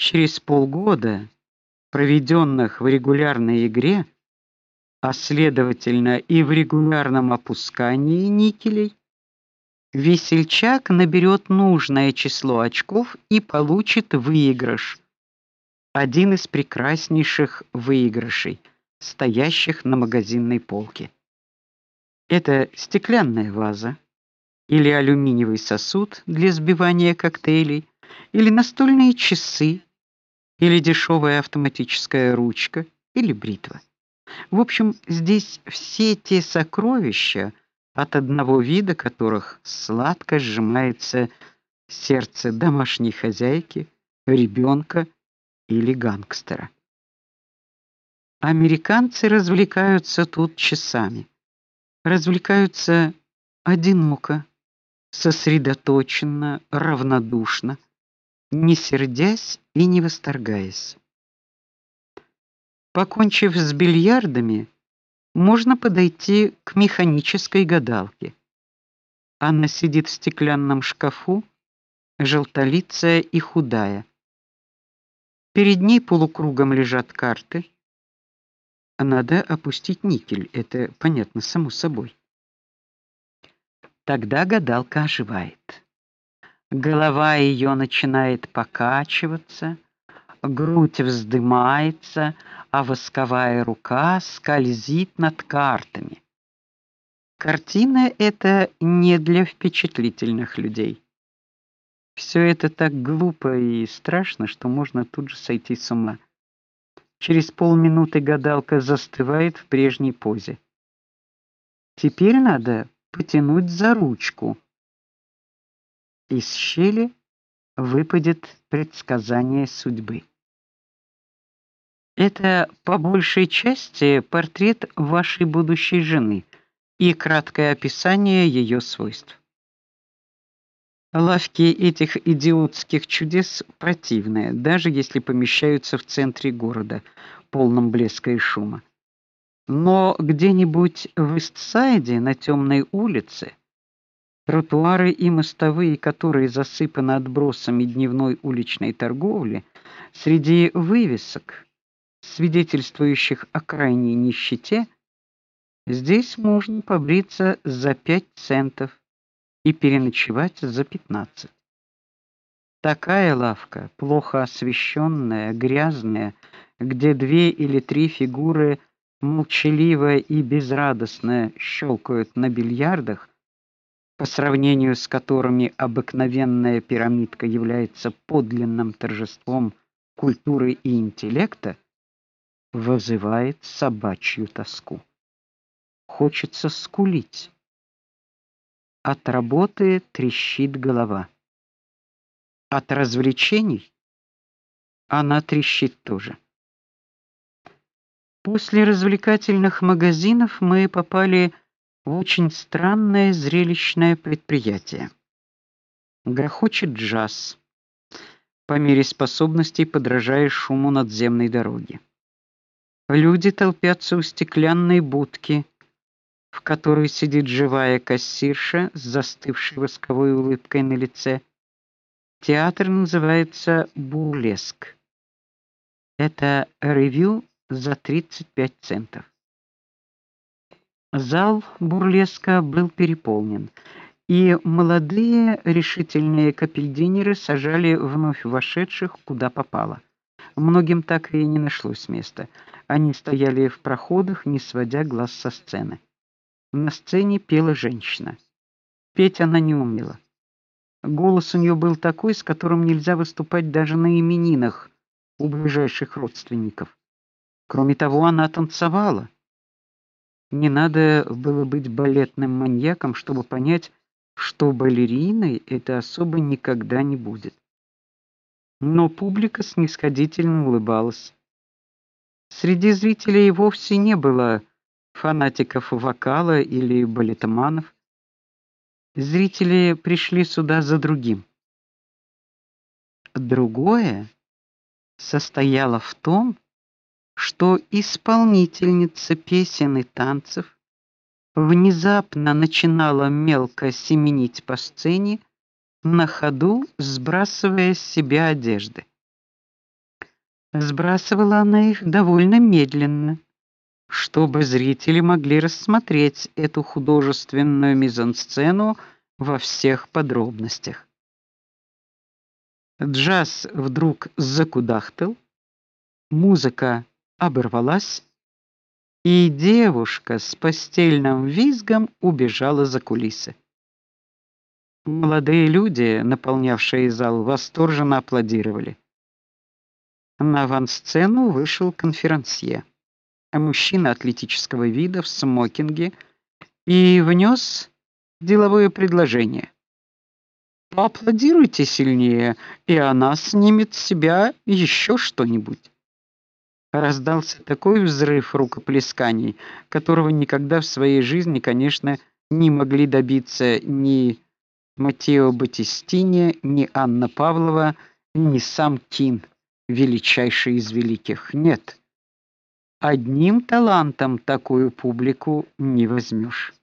Через полгода, проведенных в регулярной игре, а следовательно и в регулярном опускании никелей, весельчак наберет нужное число очков и получит выигрыш. Один из прекраснейших выигрышей, стоящих на магазинной полке. Это стеклянная ваза или алюминиевый сосуд для сбивания коктейлей, или настольные часы, или дешевая автоматическая ручка, или бритва. В общем, здесь все те сокровища, от одного вида которых сладко сжимается сердце домашней хозяйки, ребенка или гангстера. Американцы развлекаются тут часами. Развлекаются одиноко, сосредоточенно, равнодушно, не сердясь и не восторгаясь. Покончив с бильярдами, можно подойти к механической гадалке. Она сидит в стеклянном шкафу, желтолицая и худая. Перед ней полукругом лежат карты. Надо опустить никель, это понятно само собой. Тогда гадалка оживает. Голова ее начинает покачиваться, грудь вздымается, а восковая рука скользит над картами. Картина эта не для впечатлительных людей. Все это так глупо и страшно, что можно тут же сойти с ума. Через полминуты гадалка застывает в прежней позе. Теперь надо потянуть за ручку. Из щели выпадет предсказание судьбы. Это по большей части портрет вашей будущей жены и краткое описание ее свойств. Лавки этих идиотских чудес противные, даже если помещаются в центре города, полном блеска и шума. Но где-нибудь в Истсайде, на темной улице, тротуары и мостовые, которые засыпаны отбросами дневной уличной торговли, среди вывесок свидетельствующих о крайней нищете, здесь можно побриться за 5 центов и переночевать за 15. Такая лавка, плохо освещенная, грязная, где две или три фигуры молчаливо и безрадостно щелкают на бильярдах, по сравнению с которыми обыкновенная пирамидка является подлинным торжеством культуры и интеллекта, вызывает собачью тоску. Хочется скулить. От работы трещит голова. От развлечений она трещит тоже. После развлекательных магазинов мы попали в очень странное зрелищное предприятие. Грохочет джаз, по мере способностей подражая шуму надземной дороги. Люди толпятся у стеклянной будки, в которой сидит живая кассирша с застывшей восковой улыбкой на лице. Театр называется Бурлеск. Это ревю за 35 центов. Зал бурлеска был переполнен, и молодые решительные капельдинеры сажали вновь вошедших куда попало. Многим так и не нашлось места. Они стояли в проходах, не сводя глаз со сцены. На сцене пела женщина. Петь она не умела. Голос у нее был такой, с которым нельзя выступать даже на именинах у ближайших родственников. Кроме того, она танцевала. Не надо было быть балетным маньяком, чтобы понять, что балериной это особо никогда не будет. Но публика снисходительно улыбалась. Среди зрителей вовсе не было фанатиков вокала или балетоманов. Зрители пришли сюда за другим. Другое состояло в том, что исполнительница песен и танцев внезапно начинала мелко семенить по сцене, на ходу сбрасывая с себя одежды. Сбрасывала она их довольно медленно, чтобы зрители могли рассмотреть эту художественную мизансцену во всех подробностях. Джаз вдруг закудахтал, музыка оборвалась, и девушка с постельным визгом убежала за кулисы. Молодые люди, наполнявшие зал, восторженно аплодировали. На авансцену вышел конферансье, мужчина атлетического вида в смокинге, и внес деловое предложение. Поаплодируйте сильнее, и она снимет с себя еще что-нибудь. Раздался такой взрыв рукоплесканий, которого никогда в своей жизни, конечно, не могли добиться ни Матео Батистини, ни Анна Павлова, ни сам Кин величайший из великих. Нет. Одним талантом такую публику не возьмешь.